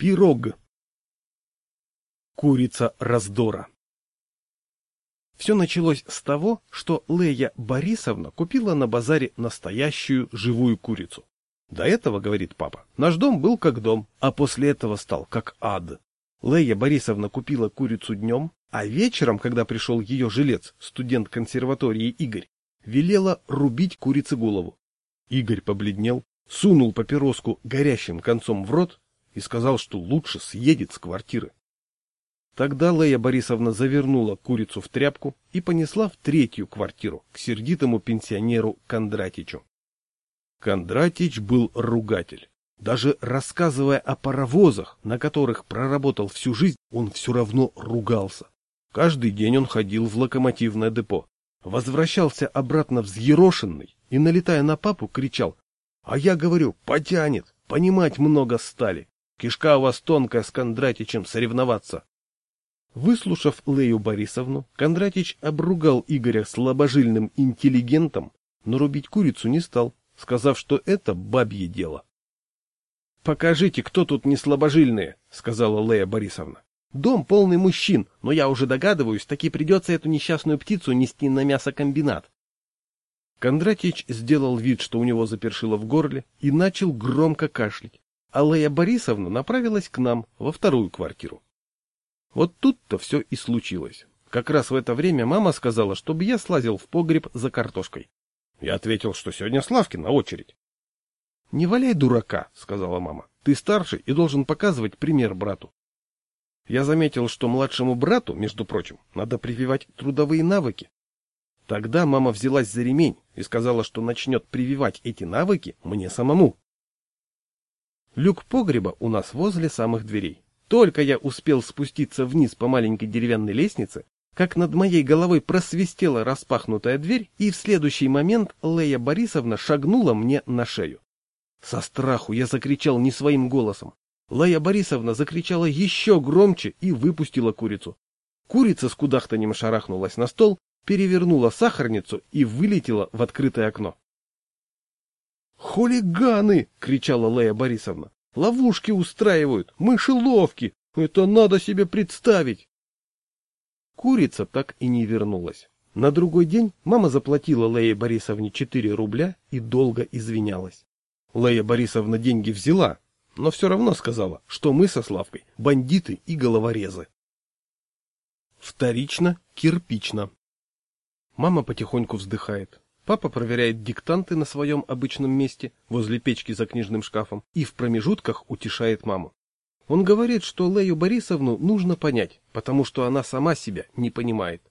Пирог. Курица раздора. Все началось с того, что Лея Борисовна купила на базаре настоящую живую курицу. До этого, говорит папа, наш дом был как дом, а после этого стал как ад. Лея Борисовна купила курицу днем, а вечером, когда пришел ее жилец, студент консерватории Игорь, велела рубить курице голову. Игорь побледнел, сунул папироску горящим концом в рот и сказал, что лучше съедет с квартиры. Тогда Лея Борисовна завернула курицу в тряпку и понесла в третью квартиру к сердитому пенсионеру Кондратичу. Кондратич был ругатель. Даже рассказывая о паровозах, на которых проработал всю жизнь, он все равно ругался. Каждый день он ходил в локомотивное депо, возвращался обратно взъерошенный и, налетая на папу, кричал «А я говорю, потянет, понимать много стали, кишка у вас тонкая с Кондратичем соревноваться». Выслушав Лею Борисовну, Кондратич обругал Игоря слабожильным интеллигентом, но рубить курицу не стал, сказав, что это бабье дело. — Покажите, кто тут не слабожильные, — сказала Лея Борисовна. — Дом полный мужчин, но я уже догадываюсь, таки придется эту несчастную птицу нести на мясокомбинат. Кондратич сделал вид, что у него запершило в горле, и начал громко кашлять, а Лея Борисовна направилась к нам во вторую квартиру. Вот тут-то все и случилось. Как раз в это время мама сказала, чтобы я слазил в погреб за картошкой. Я ответил, что сегодня Славки на очередь. — Не валяй дурака, — сказала мама. — Ты старший и должен показывать пример брату. Я заметил, что младшему брату, между прочим, надо прививать трудовые навыки. Тогда мама взялась за ремень и сказала, что начнет прививать эти навыки мне самому. Люк погреба у нас возле самых дверей. Только я успел спуститься вниз по маленькой деревянной лестнице, как над моей головой просвистела распахнутая дверь, и в следующий момент Лея Борисовна шагнула мне на шею. Со страху я закричал не своим голосом. Лея Борисовна закричала еще громче и выпустила курицу. Курица с кудахтанем шарахнулась на стол, перевернула сахарницу и вылетела в открытое окно. «Хулиганы!» — кричала Лея Борисовна. Ловушки устраивают, мышеловки. Это надо себе представить. Курица так и не вернулась. На другой день мама заплатила Лее Борисовне 4 рубля и долго извинялась. Лея Борисовна деньги взяла, но все равно сказала, что мы со Славкой бандиты и головорезы. Вторично, кирпично. Мама потихоньку вздыхает. Папа проверяет диктанты на своем обычном месте, возле печки за книжным шкафом, и в промежутках утешает маму. Он говорит, что Лею Борисовну нужно понять, потому что она сама себя не понимает.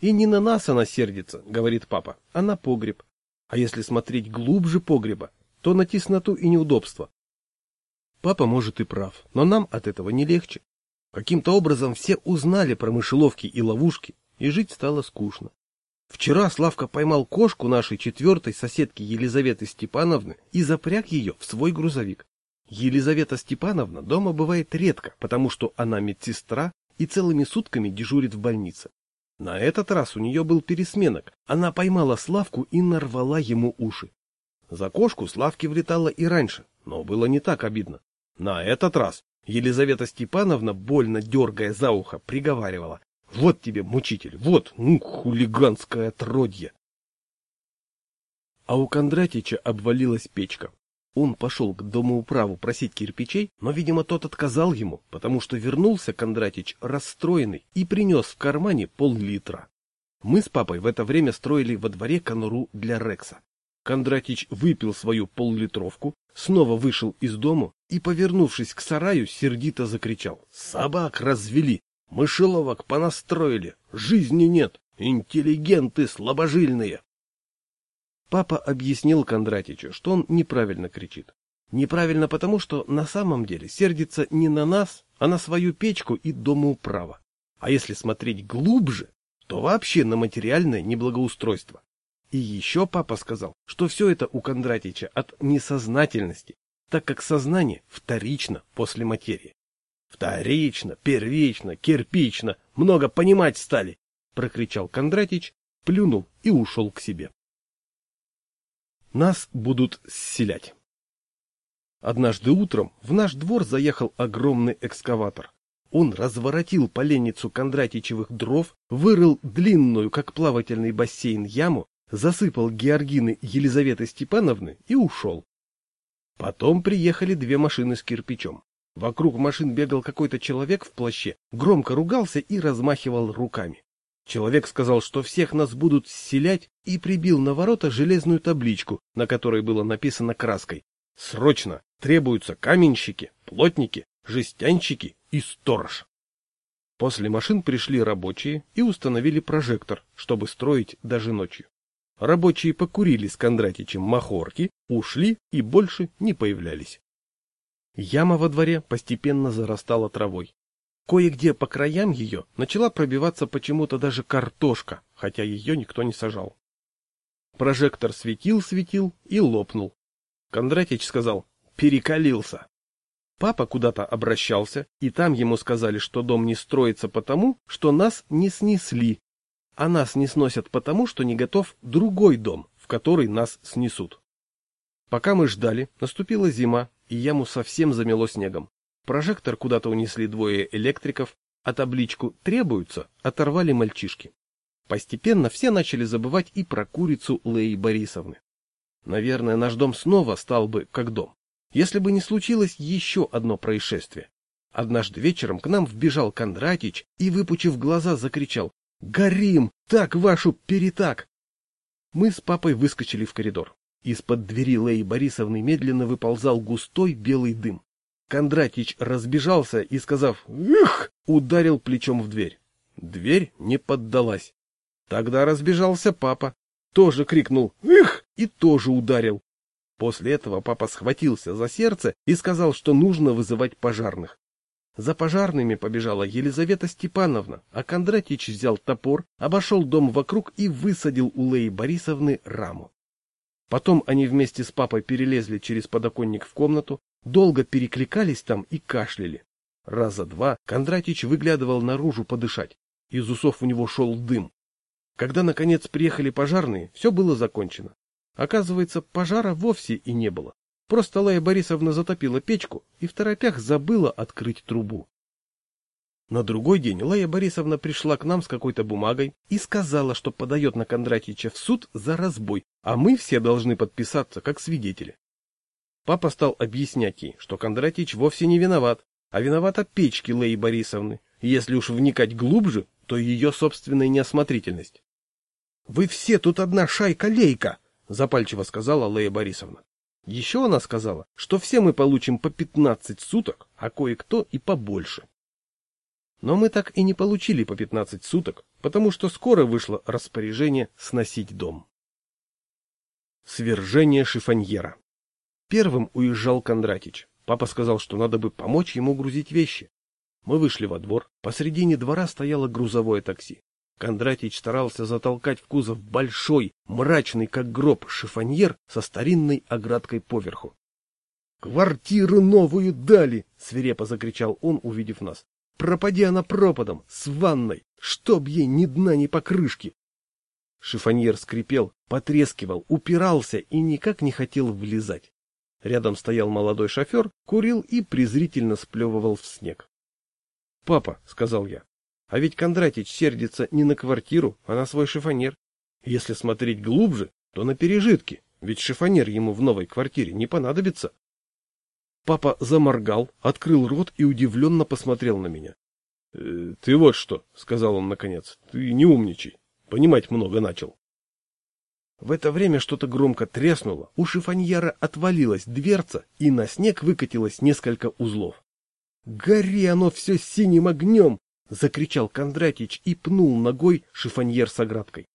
И не на нас она сердится, говорит папа, а на погреб. А если смотреть глубже погреба, то на тесноту и неудобство. Папа может и прав, но нам от этого не легче. Каким-то образом все узнали про мышеловки и ловушки, и жить стало скучно. Вчера Славка поймал кошку нашей четвертой соседки Елизаветы Степановны и запряг ее в свой грузовик. Елизавета Степановна дома бывает редко, потому что она медсестра и целыми сутками дежурит в больнице. На этот раз у нее был пересменок. Она поймала Славку и нарвала ему уши. За кошку Славке влетала и раньше, но было не так обидно. На этот раз Елизавета Степановна, больно дергая за ухо, приговаривала. Вот тебе, мучитель, вот, ну, хулиганское отродье. А у Кондратича обвалилась печка. Он пошел к домоуправу просить кирпичей, но, видимо, тот отказал ему, потому что вернулся Кондратич расстроенный и принес в кармане пол-литра. Мы с папой в это время строили во дворе конуру для Рекса. Кондратич выпил свою поллитровку, снова вышел из дому и, повернувшись к сараю, сердито закричал. «Собак развели! Мышеловок понастроили, жизни нет, интеллигенты слабожильные. Папа объяснил Кондратичу, что он неправильно кричит. Неправильно потому, что на самом деле сердится не на нас, а на свою печку и домоуправа. А если смотреть глубже, то вообще на материальное неблагоустройство. И еще папа сказал, что все это у Кондратича от несознательности, так как сознание вторично после материи. Вторично, первично, кирпично, много понимать стали, прокричал Кондратич, плюнул и ушел к себе. Нас будут селять. Однажды утром в наш двор заехал огромный экскаватор. Он разворотил поленницу Кондратичевых дров, вырыл длинную, как плавательный бассейн, яму, засыпал Георгины Елизаветы Степановны и ушел. Потом приехали две машины с кирпичом. Вокруг машин бегал какой-то человек в плаще, громко ругался и размахивал руками. Человек сказал, что всех нас будут селять, и прибил на ворота железную табличку, на которой было написано краской «Срочно требуются каменщики, плотники, жестянщики и сторож». После машин пришли рабочие и установили прожектор, чтобы строить даже ночью. Рабочие покурили с Кондратичем махорки, ушли и больше не появлялись. Яма во дворе постепенно зарастала травой. Кое-где по краям ее начала пробиваться почему-то даже картошка, хотя ее никто не сажал. Прожектор светил-светил и лопнул. Кондратич сказал «перекалился». Папа куда-то обращался, и там ему сказали, что дом не строится потому, что нас не снесли, а нас не сносят потому, что не готов другой дом, в который нас снесут. Пока мы ждали, наступила зима, и яму совсем замело снегом. Прожектор куда-то унесли двое электриков, а табличку «Требуются» оторвали мальчишки. Постепенно все начали забывать и про курицу Леи Борисовны. Наверное, наш дом снова стал бы как дом, если бы не случилось еще одно происшествие. Однажды вечером к нам вбежал Кондратич и, выпучив глаза, закричал Горим! Так вашу перетак! Мы с папой выскочили в коридор. Из-под двери Леи Борисовны медленно выползал густой белый дым. Кондратич разбежался и, сказав «Их!», ударил плечом в дверь. Дверь не поддалась. Тогда разбежался папа, тоже крикнул «Их!» и тоже ударил. После этого папа схватился за сердце и сказал, что нужно вызывать пожарных. За пожарными побежала Елизавета Степановна, а Кондратич взял топор, обошел дом вокруг и высадил у Леи Борисовны раму. Потом они вместе с папой перелезли через подоконник в комнату, долго перекликались там и кашляли. Раза два Кондратич выглядывал наружу подышать. Из усов у него шел дым. Когда, наконец, приехали пожарные, все было закончено. Оказывается, пожара вовсе и не было. Просто Лая Борисовна затопила печку и в торопях забыла открыть трубу. На другой день Лая Борисовна пришла к нам с какой-то бумагой и сказала, что подает на Кондратича в суд за разбой, а мы все должны подписаться как свидетели. Папа стал объяснять ей, что Кондратич вовсе не виноват, а виновата печки Лаи Борисовны, если уж вникать глубже, то ее собственная неосмотрительность. — Вы все тут одна шайка-лейка, — запальчиво сказала Лея Борисовна. Еще она сказала, что все мы получим по 15 суток, а кое-кто и побольше. Но мы так и не получили по 15 суток, потому что скоро вышло распоряжение сносить дом. Свержение шифоньера. Первым уезжал Кондратич. Папа сказал, что надо бы помочь ему грузить вещи. Мы вышли во двор. Посредине двора стояло грузовое такси. Кондратич старался затолкать в кузов большой, мрачный как гроб, шифоньер со старинной оградкой поверху. — Квартиру новую дали! — свирепо закричал он, увидев нас. — Пропади она пропадом, с ванной, чтоб ей ни дна, ни покрышки! Шифоньер скрипел, потрескивал, упирался и никак не хотел влезать. Рядом стоял молодой шофер, курил и презрительно сплевывал в снег. — Папа, — сказал я, а ведь Кондратич сердится не на квартиру, а на свой шифонер. Если смотреть глубже, то на пережитки, ведь шифонер ему в новой квартире не понадобится. Папа заморгал, открыл рот и удивленно посмотрел на меня. «Э, — Ты вот что, — сказал он наконец, — ты не умничай, понимать много начал. В это время что-то громко треснуло, у шифоньера отвалилась дверца, и на снег выкатилось несколько узлов. — Гори оно все синим огнем! — закричал Кондратич и пнул ногой шифоньер с оградкой.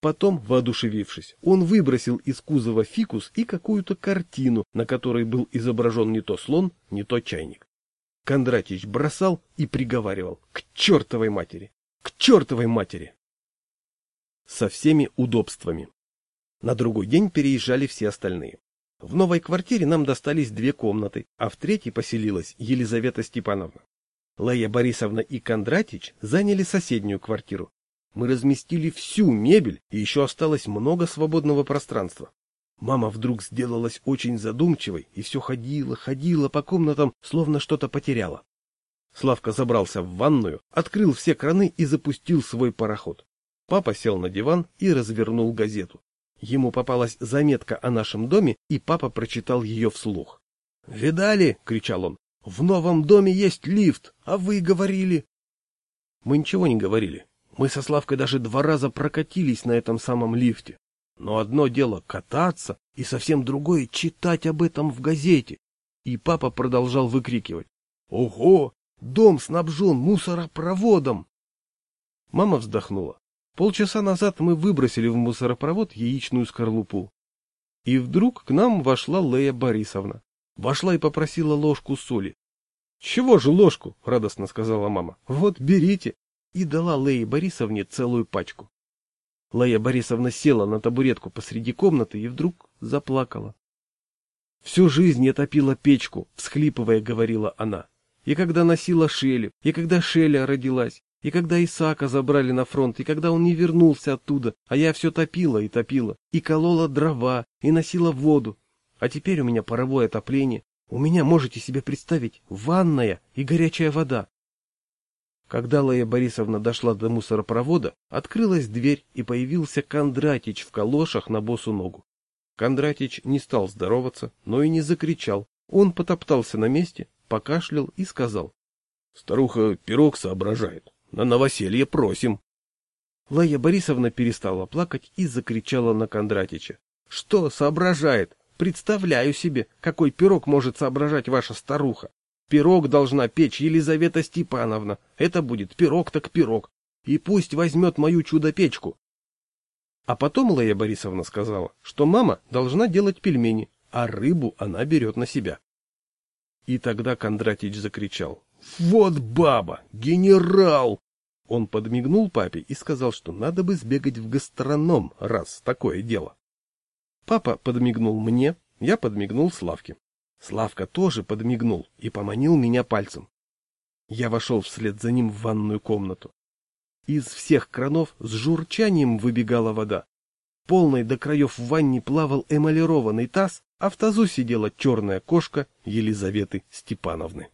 Потом, воодушевившись, он выбросил из кузова фикус и какую-то картину, на которой был изображен не то слон, не то чайник. Кондратич бросал и приговаривал «К чертовой матери! К чертовой матери!» Со всеми удобствами. На другой день переезжали все остальные. В новой квартире нам достались две комнаты, а в третьей поселилась Елизавета Степановна. Лая Борисовна и Кондратич заняли соседнюю квартиру. Мы разместили всю мебель, и еще осталось много свободного пространства. Мама вдруг сделалась очень задумчивой и все ходила, ходила по комнатам, словно что-то потеряла. Славка забрался в ванную, открыл все краны и запустил свой пароход. Папа сел на диван и развернул газету. Ему попалась заметка о нашем доме, и папа прочитал ее вслух. «Видали?» — кричал он. «В новом доме есть лифт, а вы говорили...» Мы ничего не говорили. Мы со Славкой даже два раза прокатились на этом самом лифте. Но одно дело кататься, и совсем другое читать об этом в газете. И папа продолжал выкрикивать. «Ого! Дом снабжен мусоропроводом!» Мама вздохнула. Полчаса назад мы выбросили в мусоропровод яичную скорлупу. И вдруг к нам вошла Лея Борисовна. Вошла и попросила ложку соли. — Чего же ложку? — радостно сказала мама. — Вот, берите. И дала Лее Борисовне целую пачку. Лея Борисовна села на табуретку посреди комнаты и вдруг заплакала. Всю жизнь я топила печку, всхлипывая, говорила она. И когда носила Шелю, и когда Шеля родилась, и когда Исаака забрали на фронт, и когда он не вернулся оттуда, а я все топила и топила, и колола дрова, и носила воду. А теперь у меня паровое отопление. У меня, можете себе представить, ванная и горячая вода. Когда Лая Борисовна дошла до мусоропровода, открылась дверь и появился Кондратич в калошах на босу ногу. Кондратич не стал здороваться, но и не закричал. Он потоптался на месте, покашлял и сказал. — Старуха пирог соображает. На новоселье просим. Лая Борисовна перестала плакать и закричала на Кондратича. — Что соображает? Представляю себе, какой пирог может соображать ваша старуха. Пирог должна печь Елизавета Степановна. Это будет пирог так пирог. И пусть возьмет мою чудо-печку. А потом Лая Борисовна сказала, что мама должна делать пельмени, а рыбу она берет на себя. И тогда Кондратич закричал. «Вот баба! Генерал!» Он подмигнул папе и сказал, что надо бы сбегать в гастроном, раз такое дело. Папа подмигнул мне, я подмигнул Славке. Славка тоже подмигнул и поманил меня пальцем. Я вошел вслед за ним в ванную комнату. Из всех кранов с журчанием выбегала вода. Полной до краев в ванне плавал эмалированный таз, а в тазу сидела черная кошка Елизаветы Степановны.